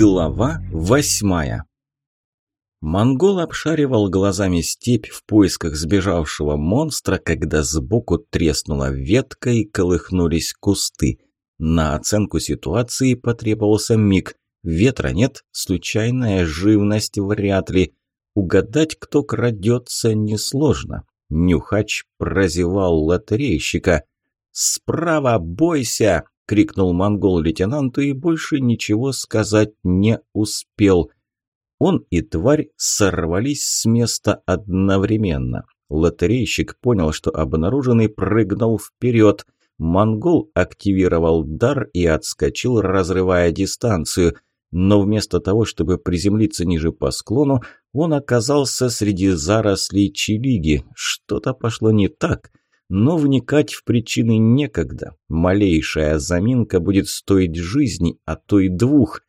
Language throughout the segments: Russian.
Глава восьмая Монгол обшаривал глазами степь в поисках сбежавшего монстра, когда сбоку треснула ветка и колыхнулись кусты. На оценку ситуации потребовался миг. Ветра нет, случайная живность вряд ли. Угадать, кто крадется, несложно. Нюхач прозевал лотерейщика. «Справа, бойся!» Крикнул монгол лейтенанту и больше ничего сказать не успел. Он и тварь сорвались с места одновременно. Лотерейщик понял, что обнаруженный прыгнул вперед. Монгол активировал дар и отскочил, разрывая дистанцию. Но вместо того, чтобы приземлиться ниже по склону, он оказался среди зарослей чилиги. Что-то пошло не так но вникать в причины некогда. Малейшая заминка будет стоить жизни, а то и двух.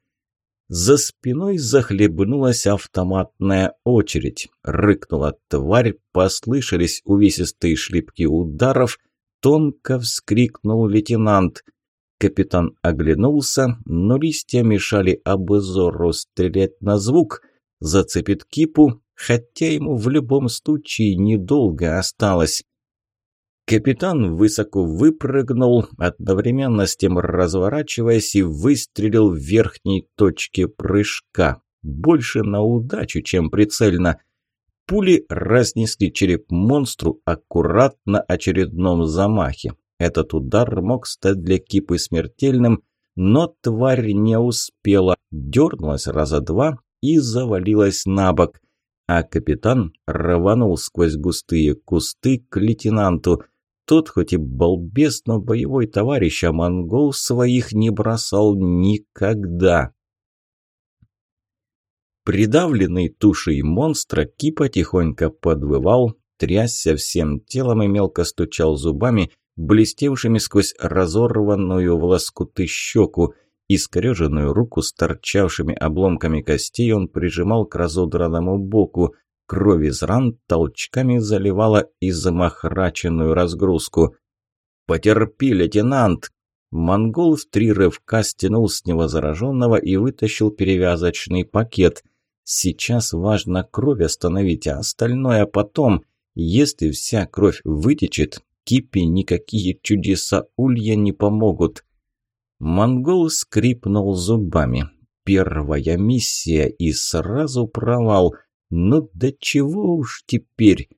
За спиной захлебнулась автоматная очередь. Рыкнула тварь, послышались увесистые шлепки ударов, тонко вскрикнул лейтенант. Капитан оглянулся, но листья мешали обзору стрелять на звук. Зацепит кипу, хотя ему в любом случае недолго осталось. Капитан высоко выпрыгнул, одновременно с тем разворачиваясь и выстрелил в верхней точке прыжка. Больше на удачу, чем прицельно. Пули разнесли череп монстру аккурат на очередном замахе. Этот удар мог стать для Кипы смертельным, но тварь не успела, дернулась раза два и завалилась на бок. А капитан рванул сквозь густые кусты к лейтенанту. Тот хоть и балбес, но боевой товарищ, а монгол своих не бросал никогда. Придавленный тушей монстра, Кипа тихонько подвывал, трясся всем телом и мелко стучал зубами, блестевшими сквозь разорванную в лоскуты щеку. Искореженную руку с торчавшими обломками костей он прижимал к разодранному боку. Кровь из ран толчками заливала и замахраченную разгрузку. «Потерпи, лейтенант!» Монгол в три рывка стянул с него зараженного и вытащил перевязочный пакет. Сейчас важно кровь остановить, а остальное потом. Если вся кровь вытечет, Кипи никакие чудеса улья не помогут. Монгол скрипнул зубами. Первая миссия и сразу провал – ну до чего уж теперь?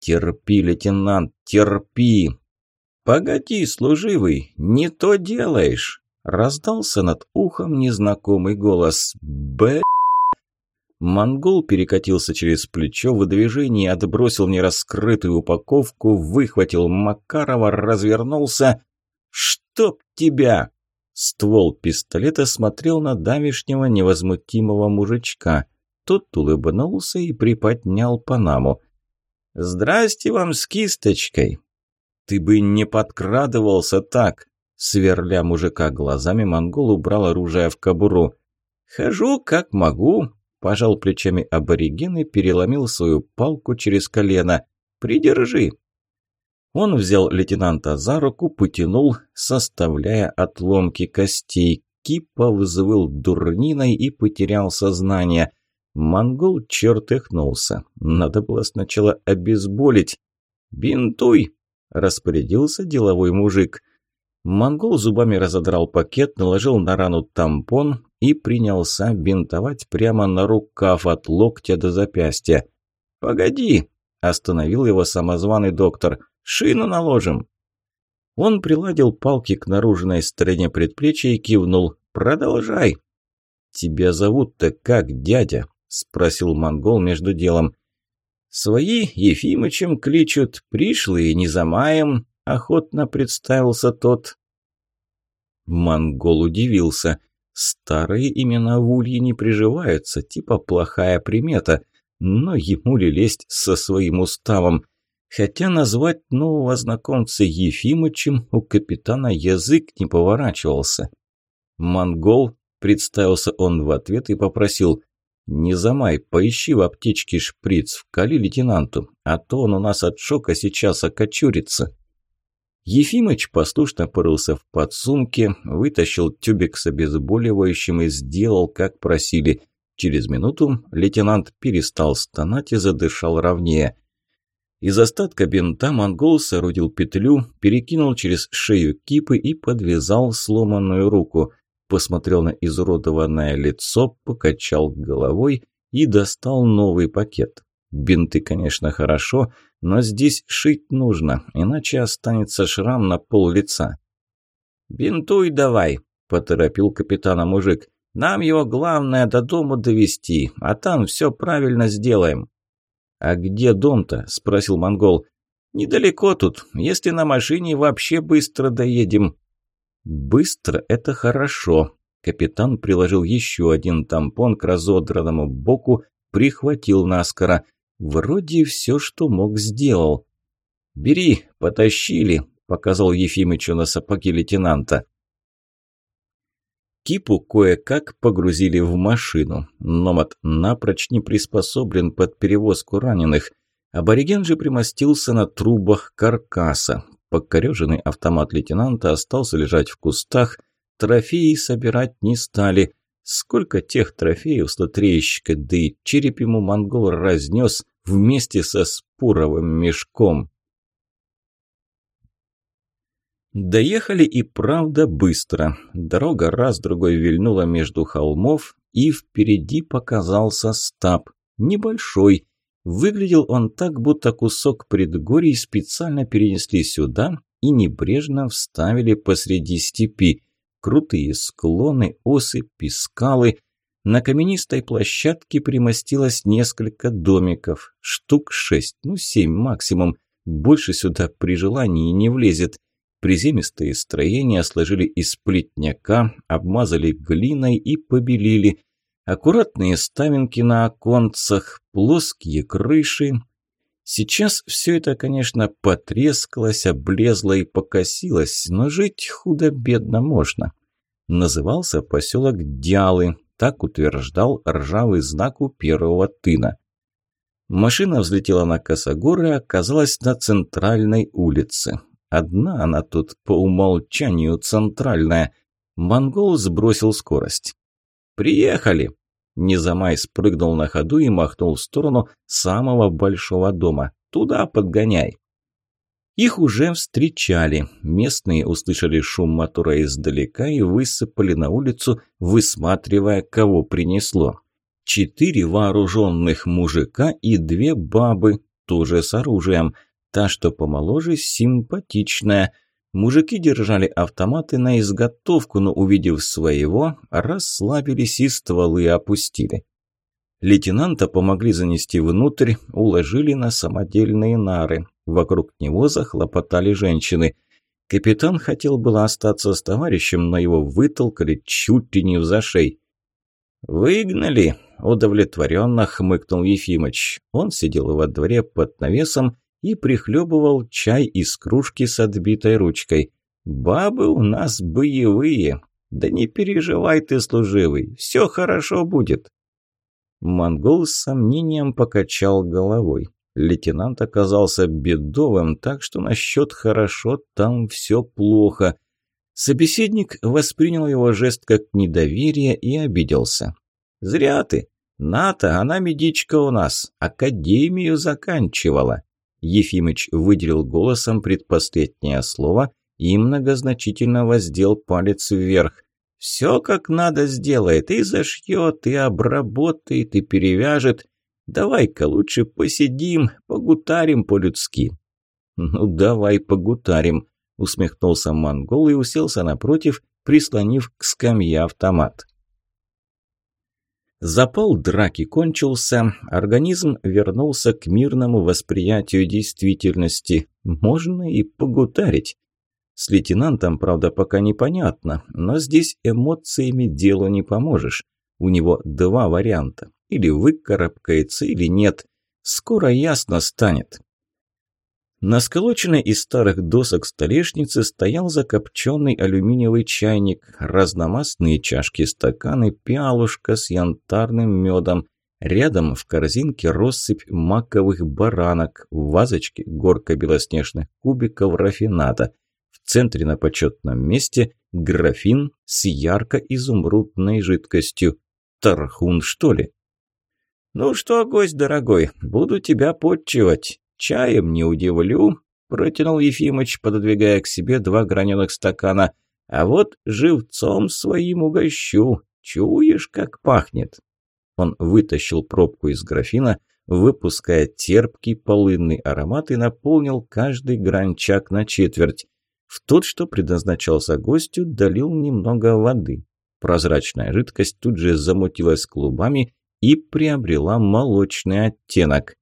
Терпи, лейтенант, терпи. Погоди, служивый, не то делаешь. Раздался над ухом незнакомый голос. Б. Монгол перекатился через плечо, в движении отбросил нераскрытую упаковку, выхватил Макарова, развернулся. «Чтоб тебя!» Ствол пистолета смотрел на давишнего невозмутимого мужичка. Тот улыбнулся и приподнял Панаму. «Здрасте вам с кисточкой!» «Ты бы не подкрадывался так!» Сверля мужика глазами, монгол убрал оружие в кобуру. «Хожу как могу», – пожал плечами абориген и переломил свою палку через колено. «Придержи». Он взял лейтенанта за руку, потянул, составляя отломки костей. Кипа взвыл дурниной и потерял сознание. Монгол чертыхнулся. Надо было сначала обезболить. «Бинтуй!» – распорядился деловой мужик. Монгол зубами разодрал пакет, наложил на рану тампон и принялся бинтовать прямо на рукав от локтя до запястья. «Погоди!» – остановил его самозваный доктор. «Шину наложим!» Он приладил палки к наружной стороне предплечья и кивнул. «Продолжай!» «Тебя зовут-то как, дядя?» – спросил монгол между делом. «Свои Ефимычем кличут, пришлые не замаем», – охотно представился тот. Монгол удивился. Старые имена в Улье не приживаются, типа плохая примета. Но ему ли лезть со своим уставом? Хотя назвать нового знакомца Ефимычем у капитана язык не поворачивался. «Монгол», – представился он в ответ и попросил, «Не замай, поищи в аптечке шприц, вкали лейтенанту, а то он у нас от шока сейчас окочурится». Ефимыч послушно порылся в подсумке, вытащил тюбик с обезболивающим и сделал, как просили. Через минуту лейтенант перестал стонать и задышал ровнее. Из остатка бинта монгол соорудил петлю, перекинул через шею кипы и подвязал сломанную руку. Посмотрел на изуродованное лицо, покачал головой и достал новый пакет. Бинты, конечно, хорошо, но здесь шить нужно, иначе останется шрам на пол лица. «Бинтуй давай», – поторопил капитана мужик. «Нам его главное до дома довести, а там все правильно сделаем». «А где дом-то?» – спросил монгол. «Недалеко тут. Если на машине, вообще быстро доедем». «Быстро – это хорошо». Капитан приложил еще один тампон к разодранному боку, прихватил наскоро. Вроде все, что мог, сделал. «Бери, потащили», – показал Ефимычу на сапоги лейтенанта. Кипу кое-как погрузили в машину. Номад напрочь не приспособлен под перевозку раненых. Абориген же примостился на трубах каркаса. Покореженный автомат лейтенанта остался лежать в кустах. Трофеи собирать не стали. Сколько тех трофеев с лотерейщика, да и череп ему монгол разнес вместе со спуровым мешком. Доехали и правда быстро. Дорога раз-другой вильнула между холмов, и впереди показался стаб. Небольшой. Выглядел он так, будто кусок предгорий специально перенесли сюда и небрежно вставили посреди степи. Крутые склоны, осыпи, скалы – на каменистой площадке примостилось несколько домиков, штук шесть, ну семь максимум. Больше сюда при желании не влезет. Приземистые строения сложили из плетняка, обмазали глиной и побелили. Аккуратные ставинки на оконцах, плоские крыши. Сейчас все это, конечно, потрескалось, облезло и покосилось, но жить худо-бедно можно. Назывался поселок Дялы, так утверждал ржавый знак у первого тына. Машина взлетела на косогор и оказалась на центральной улице. Одна она тут по умолчанию центральная. Монгол сбросил скорость. «Приехали!» Незамай спрыгнул на ходу и махнул в сторону самого большого дома. «Туда подгоняй!» Их уже встречали. Местные услышали шум мотора издалека и высыпали на улицу, высматривая, кого принесло. Четыре вооруженных мужика и две бабы, тоже с оружием. Та, что помоложе, симпатичная. Мужики держали автоматы на изготовку, но, увидев своего, расслабились и стволы опустили. Лейтенанта помогли занести внутрь, уложили на самодельные нары. Вокруг него захлопотали женщины. Капитан хотел было остаться с товарищем, но его вытолкали чуть ли не в зашей. «Выгнали!» – удовлетворенно хмыкнул Ефимыч. Он сидел во дворе под навесом и прихлебывал чай из кружки с отбитой ручкой. «Бабы у нас боевые. Да не переживай ты, служивый, все хорошо будет». Монгол с сомнением покачал головой. Лейтенант оказался бедовым, так что насчет «хорошо» там все плохо. Собеседник воспринял его жест как недоверие и обиделся. «Зря ты. Ната, она медичка у нас. Академию заканчивала». Ефимыч выделил голосом предпоследнее слово и многозначительно воздел палец вверх. Все как надо сделает, и зашьет, и обработает, и перевяжет. Давай-ка лучше посидим, погутарим по-людски». «Ну, давай погутарим», – усмехнулся монгол и уселся напротив, прислонив к скамье автомат. Запал драки кончился, организм вернулся к мирному восприятию действительности. Можно и погутарить. С лейтенантом, правда, пока непонятно, но здесь эмоциями делу не поможешь. У него два варианта. Или выкарабкается, или нет. Скоро ясно станет. На сколоченной из старых досок столешнице стоял закопченный алюминиевый чайник, разномастные чашки-стаканы, пиалушка с янтарным медом. Рядом в корзинке россыпь маковых баранок, в вазочке горка белоснежных кубиков рафината. центре на почетном месте графин с ярко-изумрудной жидкостью. Тархун, что ли? «Ну что, гость дорогой, буду тебя подчивать. Чаем не удивлю», – протянул Ефимыч, пододвигая к себе два граненых стакана. «А вот живцом своим угощу. Чуешь, как пахнет?» Он вытащил пробку из графина, выпуская терпкий полынный аромат и наполнил каждый гранчак на четверть. В тот, что предназначался гостю, долил немного воды. Прозрачная жидкость тут же замутилась клубами и приобрела молочный оттенок.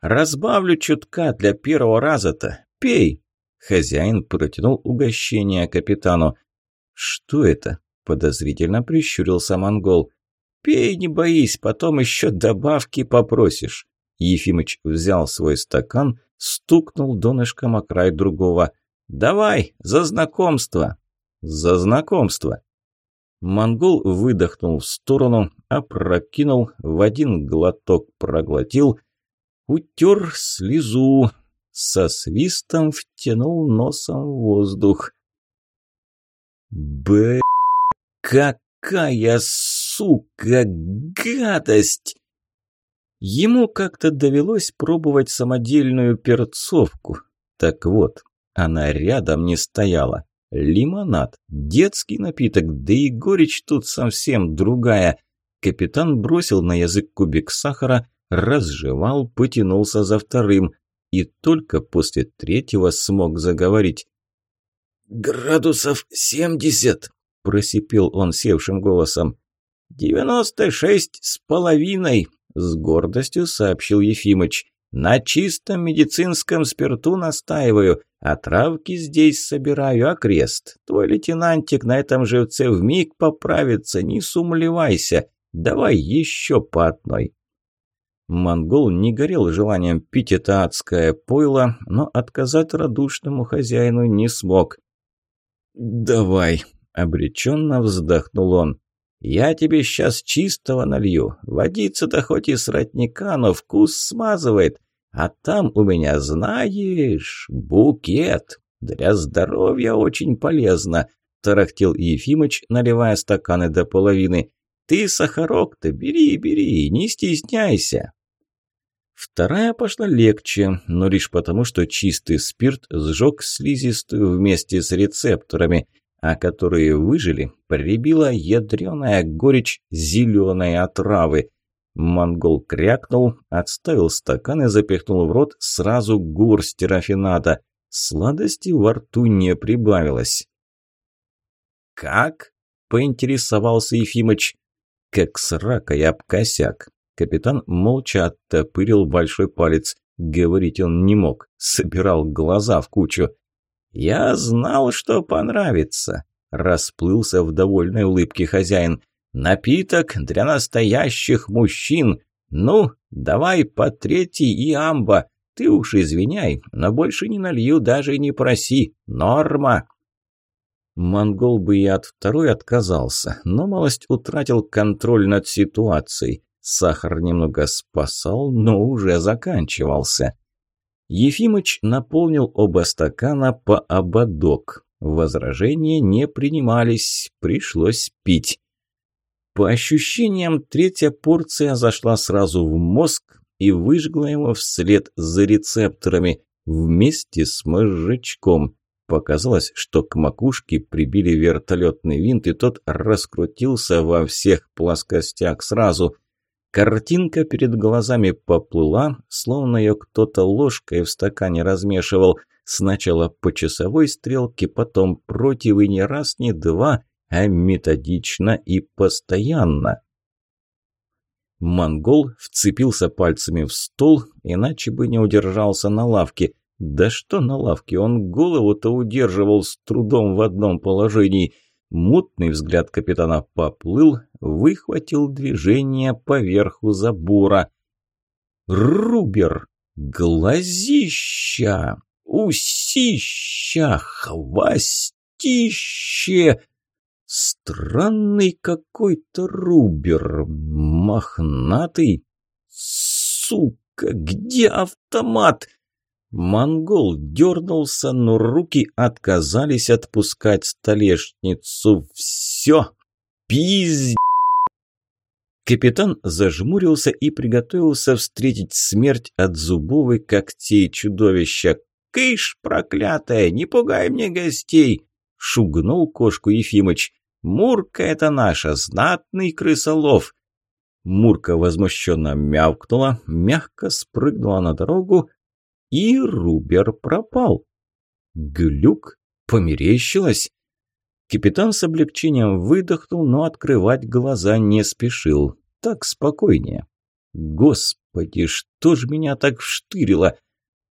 «Разбавлю чутка для первого раза-то. Пей!» Хозяин протянул угощение капитану. «Что это?» – подозрительно прищурился монгол. «Пей, не боись, потом еще добавки попросишь». Ефимыч взял свой стакан, стукнул донышком о край другого. «Давай, за знакомство!» «За знакомство!» Монгол выдохнул в сторону, опрокинул, в один глоток проглотил, утер слезу, со свистом втянул носом воздух. Б, какая сука гадость! Ему как-то довелось пробовать самодельную перцовку. Так вот, она рядом не стояла. Лимонад, детский напиток, да и горечь тут совсем другая. Капитан бросил на язык кубик сахара, разжевал, потянулся за вторым. И только после третьего смог заговорить. «Градусов семьдесят!» – просипел он севшим голосом. «Девяносто шесть с половиной!» С гордостью сообщил Ефимыч. «На чистом медицинском спирту настаиваю, а травки здесь собираю окрест. Твой лейтенантик на этом живце вмиг поправится, не сумлевайся. Давай еще по одной». Монгол не горел желанием пить это адское пойло, но отказать радушному хозяину не смог. «Давай», — обреченно вздохнул он. «Я тебе сейчас чистого налью. Водица-то хоть и с родника, но вкус смазывает. А там у меня, знаешь, букет. Для здоровья очень полезно», – тарахтел Ефимыч, наливая стаканы до половины. «Ты сахарок-то бери, бери, не стесняйся». Вторая пошла легче, но лишь потому, что чистый спирт сжег слизистую вместе с рецепторами – а которые выжили, прибила ядреная горечь зеленой отравы. Монгол крякнул, отставил стакан и запихнул в рот сразу горсть рафината. Сладости во рту не прибавилось. «Как?» – поинтересовался Ефимыч. «Как срака и об косяк». Капитан молча оттопырил большой палец. Говорить он не мог, собирал глаза в кучу. «Я знал, что понравится», – расплылся в довольной улыбке хозяин. «Напиток для настоящих мужчин. Ну, давай по третий и амба. Ты уж извиняй, но больше не налью, даже не проси. Норма». Монгол бы и от второй отказался, но малость утратил контроль над ситуацией. Сахар немного спасал, но уже заканчивался. Ефимыч наполнил оба стакана по ободок. Возражения не принимались, пришлось пить. По ощущениям, третья порция зашла сразу в мозг и выжгла его вслед за рецепторами вместе с мозжечком. Показалось, что к макушке прибили вертолетный винт, и тот раскрутился во всех плоскостях сразу – Картинка перед глазами поплыла, словно ее кто-то ложкой в стакане размешивал. Сначала по часовой стрелке, потом против и не раз, не два, а методично и постоянно. Монгол вцепился пальцами в стол, иначе бы не удержался на лавке. Да что на лавке, он голову-то удерживал с трудом в одном положении – Мутный взгляд капитана поплыл, выхватил движение поверху забора. Рубер! Глазища! Усища! Хвостище! Странный какой-то рубер, мохнатый. Сука, где автомат? Монгол дернулся, но руки отказались отпускать столешницу. Все! Пиздец! Капитан зажмурился и приготовился встретить смерть от зубовой когтей чудовища. «Кыш, проклятая, не пугай мне гостей!» — шугнул кошку Ефимыч. «Мурка это наша, знатный крысолов!» Мурка возмущенно мявкнула, мягко спрыгнула на дорогу, и Рубер пропал. Глюк померещилось. Капитан с облегчением выдохнул, но открывать глаза не спешил. Так спокойнее. Господи, что ж меня так вштырило?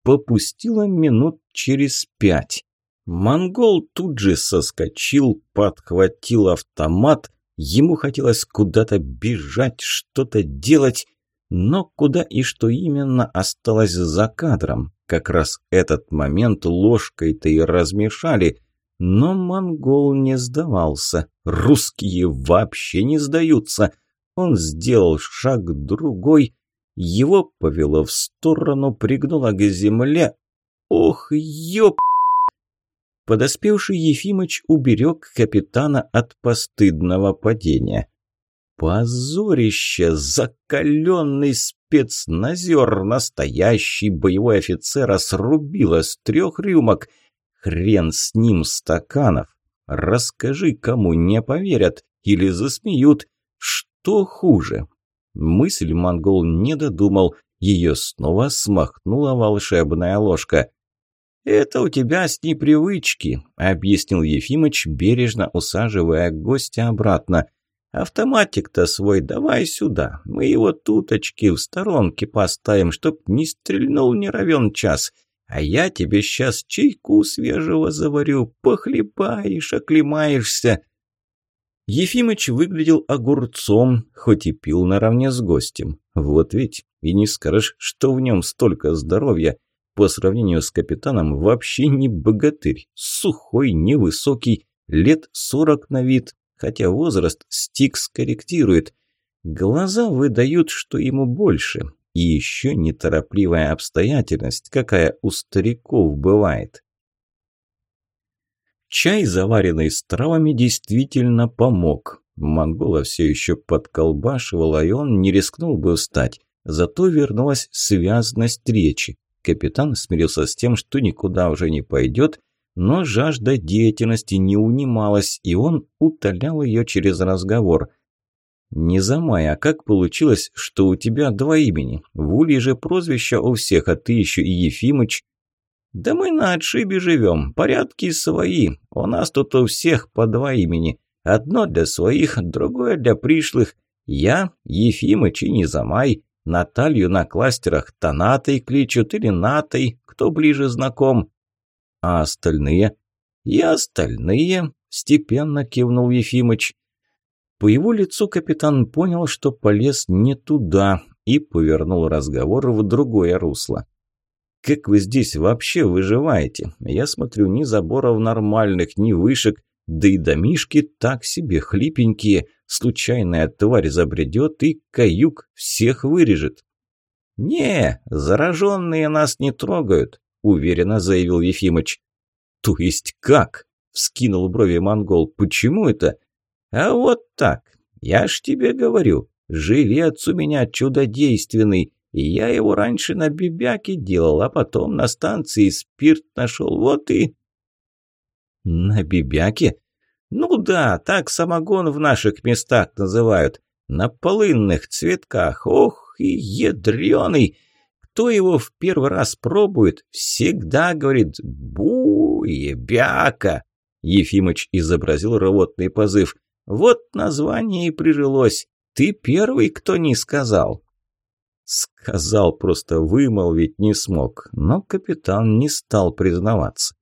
Попустило минут через пять. Монгол тут же соскочил, подхватил автомат. Ему хотелось куда-то бежать, что-то делать, но куда и что именно осталось за кадром. Как раз этот момент ложкой-то и размешали. Но монгол не сдавался. Русские вообще не сдаются. Он сделал шаг другой. Его повело в сторону, пригнуло к земле. Ох, ёп! Подоспевший Ефимыч уберег капитана от постыдного падения. Позорище! Закаленный спецназер, настоящий боевой офицер, срубило с трех рюмок. Хрен с ним стаканов. Расскажи, кому не поверят или засмеют. Что хуже? Мысль монгол не додумал. Ее снова смахнула волшебная ложка. «Это у тебя с непривычки», – объяснил Ефимыч, бережно усаживая гостя обратно. «Автоматик-то свой давай сюда. Мы его туточки в сторонке поставим, чтоб не стрельнул не равен час. А я тебе сейчас чайку свежего заварю, похлебаешь, оклемаешься». Ефимыч выглядел огурцом, хоть и пил наравне с гостем. Вот ведь и не скажешь, что в нем столько здоровья – по сравнению с капитаном вообще не богатырь, сухой, невысокий, лет сорок на вид, хотя возраст Стик скорректирует. Глаза выдают, что ему больше, и еще неторопливая обстоятельность, какая у стариков бывает. Чай, заваренный с травами, действительно помог. Монгола все еще подколбашивала, и он не рискнул бы встать. Зато вернулась связность речи. Капитан смирился с тем, что никуда уже не пойдет, но жажда деятельности не унималась, и он утолял ее через разговор. «Не замай, а как получилось, что у тебя два имени? В Улье же прозвища у всех, а ты еще и Ефимыч». «Да мы на отшибе живем, порядки свои. У нас тут у всех по два имени. Одно для своих, другое для пришлых. Я Ефимыч и Незамай. Наталью на кластерах Танатой кличут или Натой, кто ближе знаком. А остальные? И остальные, степенно кивнул Ефимыч. По его лицу капитан понял, что полез не туда и повернул разговор в другое русло. «Как вы здесь вообще выживаете? Я смотрю, ни заборов нормальных, ни вышек, да и домишки так себе хлипенькие. Случайная тварь забредет и каюк всех вырежет. «Не, зараженные нас не трогают», – уверенно заявил Ефимыч. «То есть как?» – вскинул брови монгол. «Почему это?» «А вот так. Я ж тебе говорю, живец у меня чудодейственный, я его раньше на бибяке делал, а потом на станции спирт нашел, вот и...» «На бибяке?» «Ну да, так самогон в наших местах называют. На полынных цветках. Ох, и ядреный! Кто его в первый раз пробует, всегда говорит «бу, ебяка». Ефимыч изобразил рвотный позыв. «Вот название и прижилось. Ты первый, кто не сказал». Сказал, просто вымолвить не смог, но капитан не стал признаваться.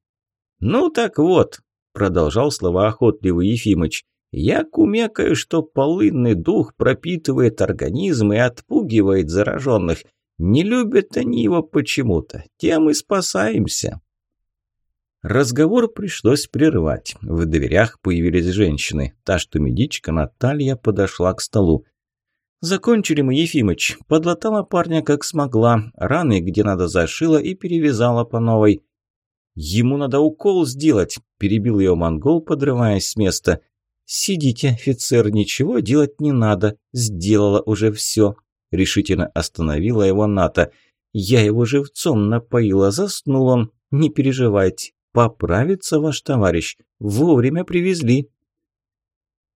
«Ну так вот», – продолжал слова охотливый Ефимыч, – «я кумекаю, что полынный дух пропитывает организм и отпугивает зараженных. Не любят они его почему-то, тем и спасаемся». Разговор пришлось прервать. В дверях появились женщины. Та, что медичка Наталья, подошла к столу. Закончили мы, Ефимыч. Подлатала парня как смогла, раны где надо зашила и перевязала по новой. Ему надо укол сделать, перебил ее монгол, подрываясь с места. Сидите, офицер, ничего делать не надо, сделала уже все. Решительно остановила его Ната. Я его живцом напоила, заснул он. Не переживайте, поправится ваш товарищ. Вовремя привезли.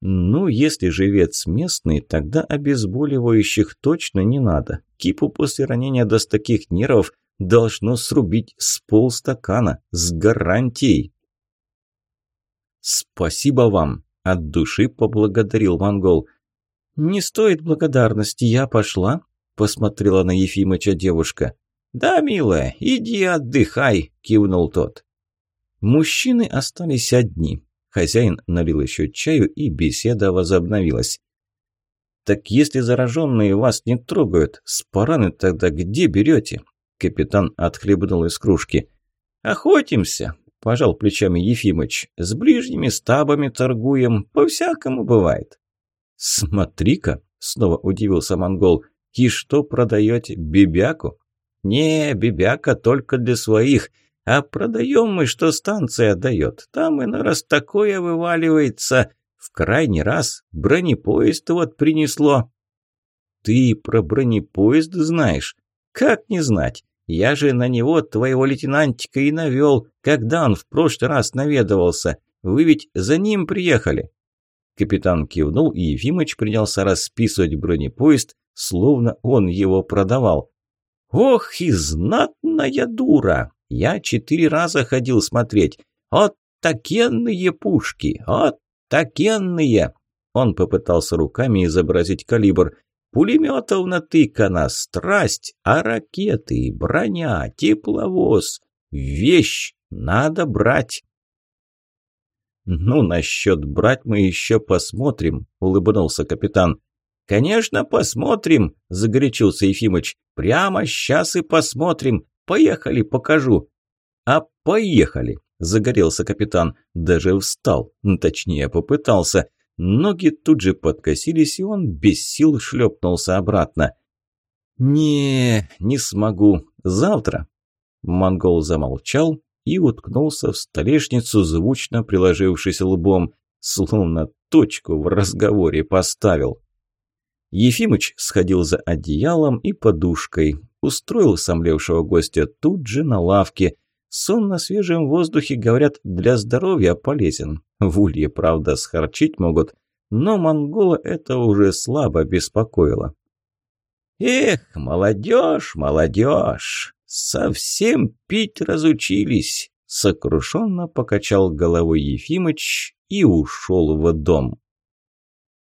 Ну, если живец местный, тогда обезболивающих точно не надо. Кипу после ранения до таких нервов должно срубить с полстакана, с гарантией. «Спасибо вам!» – от души поблагодарил монгол. «Не стоит благодарности, я пошла», – посмотрела на Ефимыча девушка. «Да, милая, иди отдыхай», – кивнул тот. Мужчины остались одни. Хозяин налил еще чаю, и беседа возобновилась. «Так если зараженные вас не трогают, спараны тогда где берете?» Капитан отхлебнул из кружки. «Охотимся», – пожал плечами Ефимыч. «С ближними стабами торгуем, по-всякому бывает». «Смотри-ка», – снова удивился монгол, – «и что продаете, бибяку?» «Не, бибяка только для своих. А продаем мы, что станция дает. Там и на раз такое вываливается. В крайний раз бронепоезд вот принесло. Ты про бронепоезд знаешь? Как не знать? Я же на него твоего лейтенантика и навел, когда он в прошлый раз наведывался. Вы ведь за ним приехали. Капитан кивнул, и Ефимыч принялся расписывать бронепоезд, словно он его продавал. «Ох и знатная дура! Я четыре раза ходил смотреть. От такенные пушки! От такенные!» Он попытался руками изобразить калибр. «Пулеметов натыкано, страсть, а ракеты, броня, тепловоз. Вещь надо брать!» «Ну, насчет брать мы еще посмотрим», – улыбнулся капитан. «Конечно, посмотрим», – загорячился Ефимыч. «Прямо сейчас и посмотрим. Поехали, покажу». «А поехали!» – загорелся капитан. Даже встал, точнее попытался. Ноги тут же подкосились, и он без сил шлепнулся обратно. «Не, не смогу. Завтра». Монгол замолчал и уткнулся в столешницу, звучно приложившись лбом, словно точку в разговоре поставил. Ефимыч сходил за одеялом и подушкой, устроил сомлевшего гостя тут же на лавке. Сон на свежем воздухе, говорят, для здоровья полезен. В улье, правда, схорчить могут, но монгола это уже слабо беспокоило. «Эх, молодежь, молодежь, совсем пить разучились!» Сокрушенно покачал головой Ефимыч и ушел в дом.